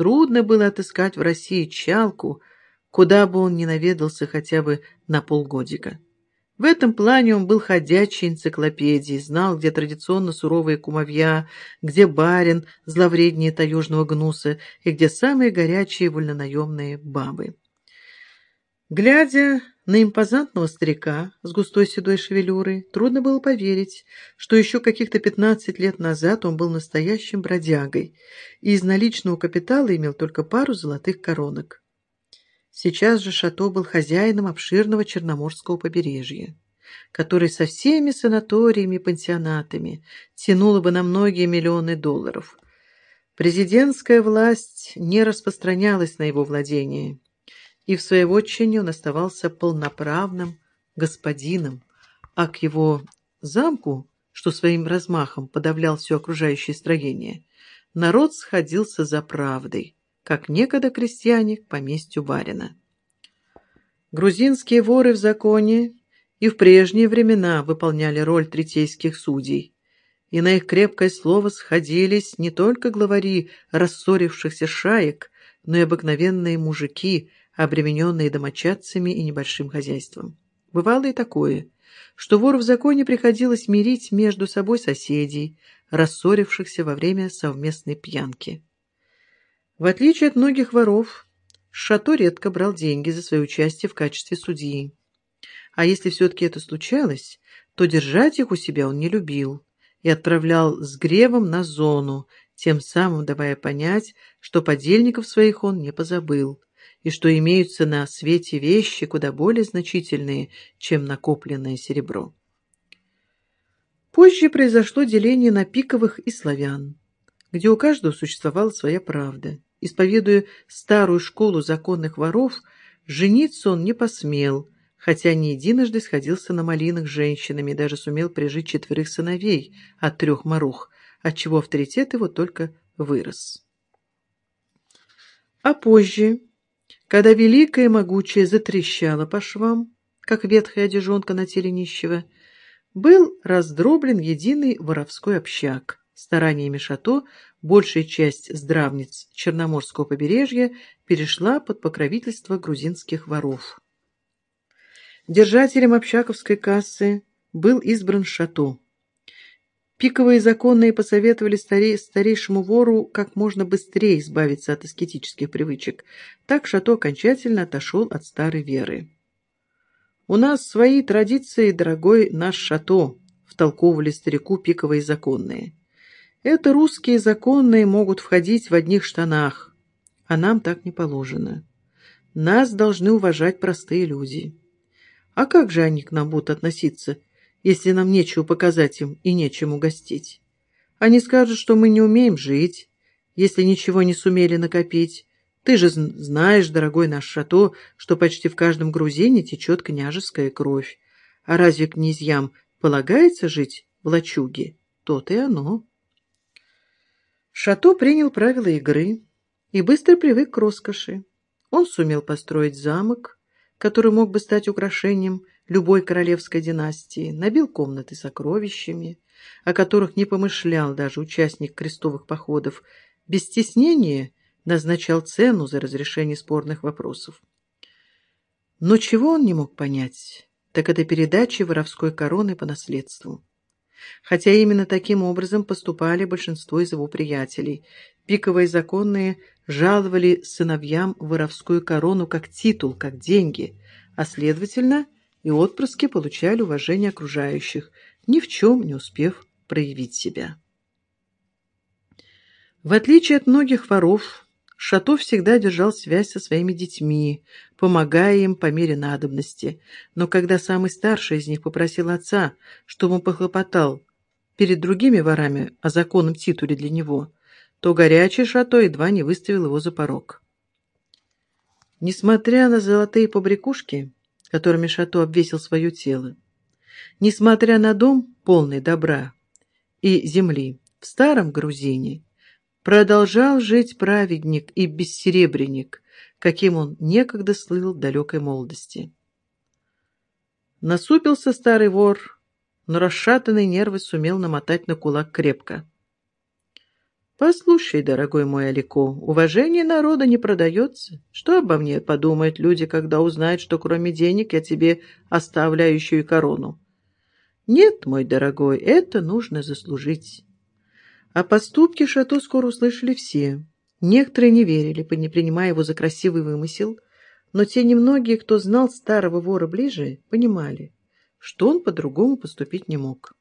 трудно было отыскать в России чалку, куда бы он ни наведался хотя бы на полгодика. В этом плане он был ходячей энциклопедией, знал, где традиционно суровые кумовья, где барин, зловреднее таежного гнуса, и где самые горячие вольнонаемные бабы. Глядя на импозантного старика с густой седой шевелюрой, трудно было поверить, что еще каких-то пятнадцать лет назад он был настоящим бродягой и из наличного капитала имел только пару золотых коронок. Сейчас же Шато был хозяином обширного Черноморского побережья, который со всеми санаториями и пансионатами тянуло бы на многие миллионы долларов. Президентская власть не распространялась на его владение, и в своей вотчине он оставался полноправным господином, а к его замку, что своим размахом подавлял все окружающее строение, народ сходился за правдой как некогда крестьяне к поместью барина. Грузинские воры в законе и в прежние времена выполняли роль третейских судей, и на их крепкое слово сходились не только главари рассорившихся шаек, но и обыкновенные мужики, обремененные домочадцами и небольшим хозяйством. Бывало и такое, что вору в законе приходилось мирить между собой соседей, рассорившихся во время совместной пьянки. В отличие от многих воров, Шато редко брал деньги за свое участие в качестве судьи. А если все-таки это случалось, то держать их у себя он не любил и отправлял с гревом на зону, тем самым давая понять, что подельников своих он не позабыл, и что имеются на свете вещи куда более значительные, чем накопленное серебро. Позже произошло деление на пиковых и славян, где у каждого существовала своя правда. Исповедуя старую школу законных воров, жениться он не посмел, хотя не единожды сходился на малинах с женщинами и даже сумел прижить четверых сыновей от трех марух, отчего авторитет его только вырос. А позже, когда великая и могучая затрещала по швам, как ветхая одежонка на теле нищего, был раздроблен единый воровской общак, Стараниями Шато большая часть здравниц Черноморского побережья перешла под покровительство грузинских воров. Держателем общаковской кассы был избран Шато. Пиковые законные посоветовали старей, старейшему вору как можно быстрее избавиться от аскетических привычек. Так Шато окончательно отошел от старой веры. «У нас свои традиции, дорогой наш Шато», — втолковывали старику пиковые законные. Это русские законные могут входить в одних штанах, а нам так не положено. Нас должны уважать простые люди. А как же они к нам будут относиться, если нам нечего показать им и нечем угостить? Они скажут, что мы не умеем жить, если ничего не сумели накопить. Ты же знаешь, дорогой наш шато, что почти в каждом грузине течет княжеская кровь. А разве князьям полагается жить в лачуге? То-то и оно. Шато принял правила игры и быстро привык к роскоши. Он сумел построить замок, который мог бы стать украшением любой королевской династии, набил комнаты сокровищами, о которых не помышлял даже участник крестовых походов, без стеснения назначал цену за разрешение спорных вопросов. Но чего он не мог понять, так это передачи воровской короны по наследству хотя именно таким образом поступали большинство из его приятелей. Пиковые законные жаловали сыновьям воровскую корону как титул, как деньги, а, следовательно, и отпрыски получали уважение окружающих, ни в чем не успев проявить себя. В отличие от многих воров, Шато всегда держал связь со своими детьми, помогая им по мере надобности. Но когда самый старший из них попросил отца, чтобы он похлопотал перед другими ворами о законном титуле для него, то горячий Шато едва не выставил его за порог. Несмотря на золотые побрякушки, которыми Шато обвесил свое тело, несмотря на дом, полный добра и земли, в старом Грузине, Продолжал жить праведник и бессеребренник, каким он некогда слыл далекой молодости. Насупился старый вор, но расшатанные нервы сумел намотать на кулак крепко. «Послушай, дорогой мой Алико, уважение народа не продается. Что обо мне подумают люди, когда узнают, что кроме денег я тебе оставляю еще и корону? Нет, мой дорогой, это нужно заслужить». О поступке Шато скоро услышали все. Некоторые не верили, не принимая его за красивый вымысел, но те немногие, кто знал старого вора ближе, понимали, что он по-другому поступить не мог.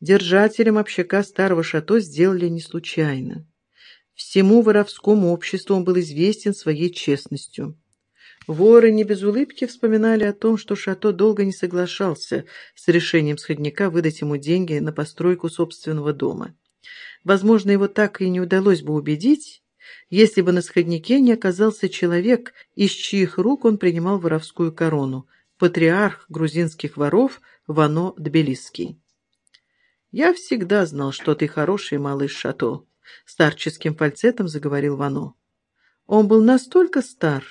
Держателем общака старого шато сделали не случайно. Всему воровскому обществу он был известен своей честностью. Воры не без улыбки вспоминали о том, что Шато долго не соглашался с решением сходника выдать ему деньги на постройку собственного дома. Возможно, его так и не удалось бы убедить, если бы на сходнике не оказался человек, из чьих рук он принимал воровскую корону, патриарх грузинских воров Вано Тбилисский. «Я всегда знал, что ты хороший малыш Шато», — старческим фальцетом заговорил Вано. Он был настолько стар,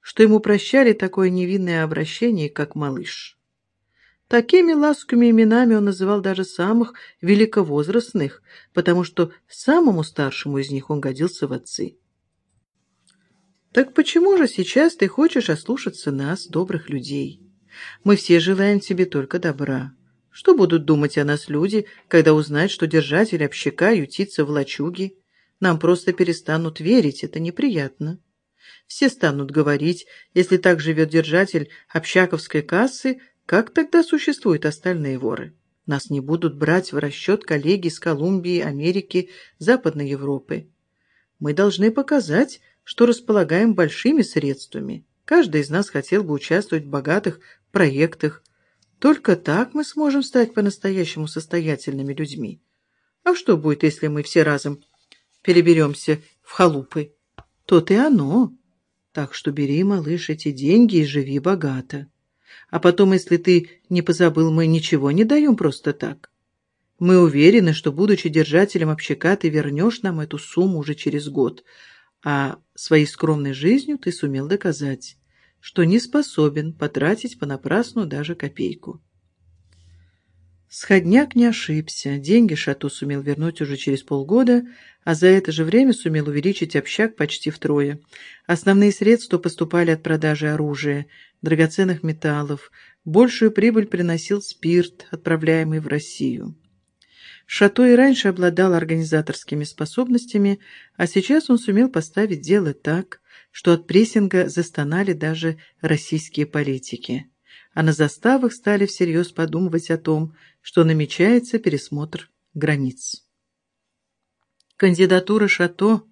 что ему прощали такое невинное обращение, как малыш. Такими ласковыми именами он называл даже самых великовозрастных, потому что самому старшему из них он годился в отцы. «Так почему же сейчас ты хочешь ослушаться нас, добрых людей? Мы все желаем тебе только добра. Что будут думать о нас люди, когда узнают, что держатель общака ютится в лачуге? Нам просто перестанут верить, это неприятно. Все станут говорить, если так живет держатель общаковской кассы, как тогда существуют остальные воры? Нас не будут брать в расчет коллеги из Колумбии, Америки, Западной Европы. Мы должны показать, что располагаем большими средствами. Каждый из нас хотел бы участвовать в богатых проектах. Только так мы сможем стать по-настоящему состоятельными людьми. А что будет, если мы все разом переберемся в халупы? То-то и оно. Так что бери, малыш, эти деньги и живи богато. А потом, если ты не позабыл, мы ничего не даем просто так. Мы уверены, что, будучи держателем общака, ты вернешь нам эту сумму уже через год, а своей скромной жизнью ты сумел доказать, что не способен потратить понапрасну даже копейку. Сходняк не ошибся. Деньги Шату сумел вернуть уже через полгода, а за это же время сумел увеличить общак почти втрое. Основные средства поступали от продажи оружия, драгоценных металлов. Большую прибыль приносил спирт, отправляемый в Россию. Шато и раньше обладал организаторскими способностями, а сейчас он сумел поставить дело так, что от прессинга застонали даже российские политики. А на заставах стали всерьез подумывать о том, что намечается пересмотр границ. Кандидатура Шато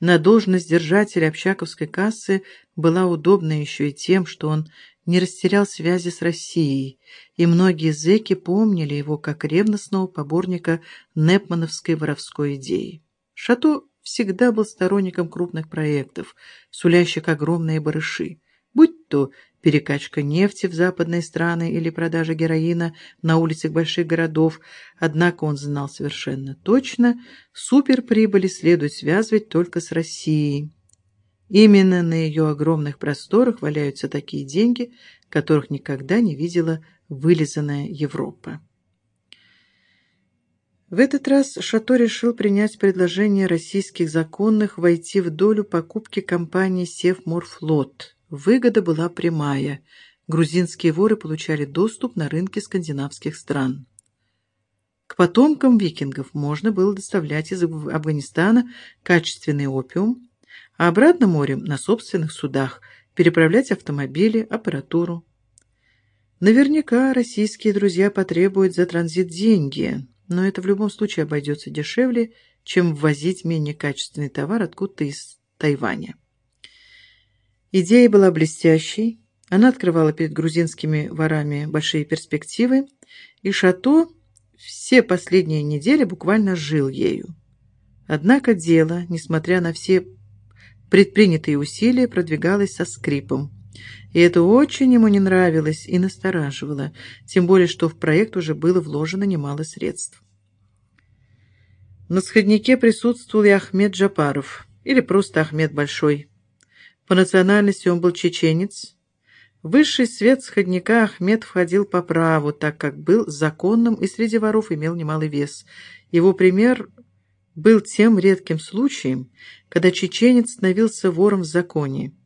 на должность держателя общаковской кассы была удобна еще и тем, что он не растерял связи с Россией, и многие зэки помнили его как ревностного поборника непмановской воровской идеи. Шато всегда был сторонником крупных проектов, сулящих огромные барыши, будь то перекачка нефти в западные страны или продажа героина на улицах больших городов, однако он знал совершенно точно, суперприбыли следует связывать только с Россией. Именно на ее огромных просторах валяются такие деньги, которых никогда не видела вылизанная Европа. В этот раз Шато решил принять предложение российских законных войти в долю покупки компании «Севморфлот», Выгода была прямая. Грузинские воры получали доступ на рынки скандинавских стран. К потомкам викингов можно было доставлять из Афганистана качественный опиум, а обратно морем на собственных судах переправлять автомобили, аппаратуру. Наверняка российские друзья потребуют за транзит деньги, но это в любом случае обойдется дешевле, чем ввозить менее качественный товар откуда-то из Тайваня. Идея была блестящей, она открывала перед грузинскими ворами большие перспективы, и Шато все последние недели буквально жил ею. Однако дело, несмотря на все предпринятые усилия, продвигалось со скрипом. И это очень ему не нравилось и настораживало, тем более что в проект уже было вложено немало средств. На сходнике присутствовал и Ахмед Джапаров, или просто Ахмед Большой. По национальности он был чеченец. высший свет сходника Ахмед входил по праву, так как был законным и среди воров имел немалый вес. Его пример был тем редким случаем, когда чеченец становился вором в законе.